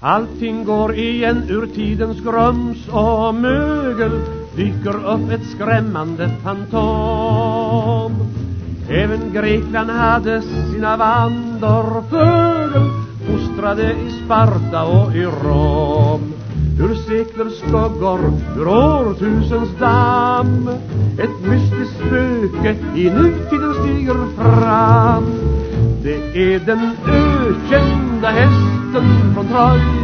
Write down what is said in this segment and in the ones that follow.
Allting går igen ur tidens grums och mögel Dyker upp ett skrämmande fantom. Även Grekland hade sina vandarfögel Fostrade i Sparta och i Rom. Ur seklers skuggor, ur årtusens damm. Ett mystiskt spöke i nutiden stiger fram. Det är den ökända hästen från Troja.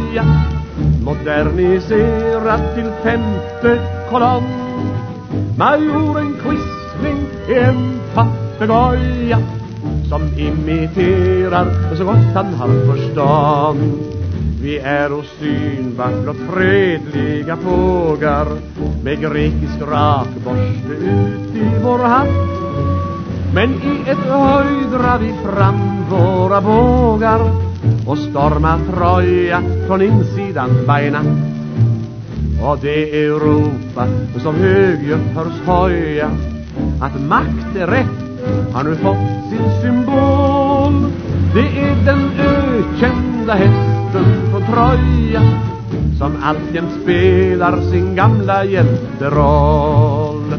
Moderniserad till femte kolonn. Majoren Quisling är en papegoja Som imiterar så gott han har förstånd. Vi är osynbart blott fredliga fågar Med grekisk rakborste ut i vår hatt. Men i ett höjd drar vi fram våra bågar och stormar Troja från insidan bajna. Och det är Europa som högljutt hörs hoja Att makt är rätt har nu fått sin symbol. Det är den ökända hästen från Troja Som alltjämt spelar sin gamla hjälteroll.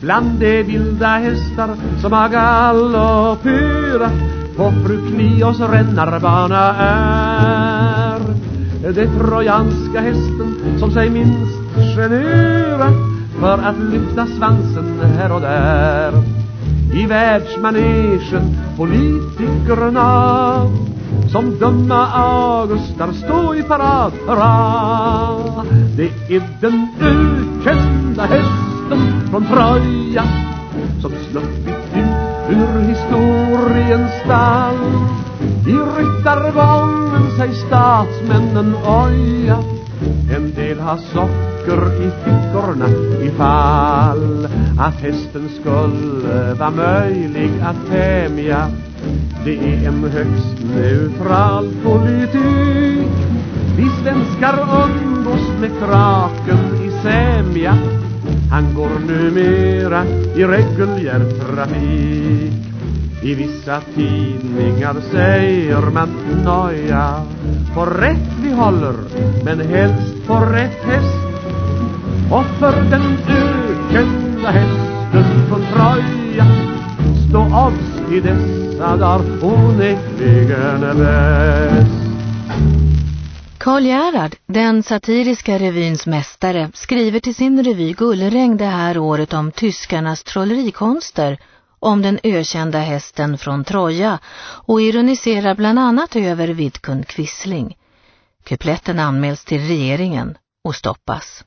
Bland de vilda hästar som har galopperat på fru Knios rännarbana är Det trojanska hästen som sig minst generat För att lyfta svansen här och där I världsmanegen politikerna Som dumma augustar stå i parad Hurra! Det är den ökända hästen från Troja Som sluppit ur historiens stall. I ryttargången sig statsmännen oja En del har socker i fickorna ifall Att hästen skulle vara möjlig att tämja Det är en högst neutral politik. Vi svenskar umgås med kraken i sämja. Han går numera i reguljär trafik. I vissa tidningar säger man noja På rätt vi håller, men helst på rätt häst. Och för den ökända hästen på Troja Stå odds i dessa dagar onekligen bäst. Karl Gerhard, den satiriska revyns mästare, skriver till sin revy Gullregn det här året om tyskarnas trollerikonster, om den ökända hästen från Troja och ironiserar bland annat över Vidkun Quisling. Kupletten anmäls till regeringen och stoppas.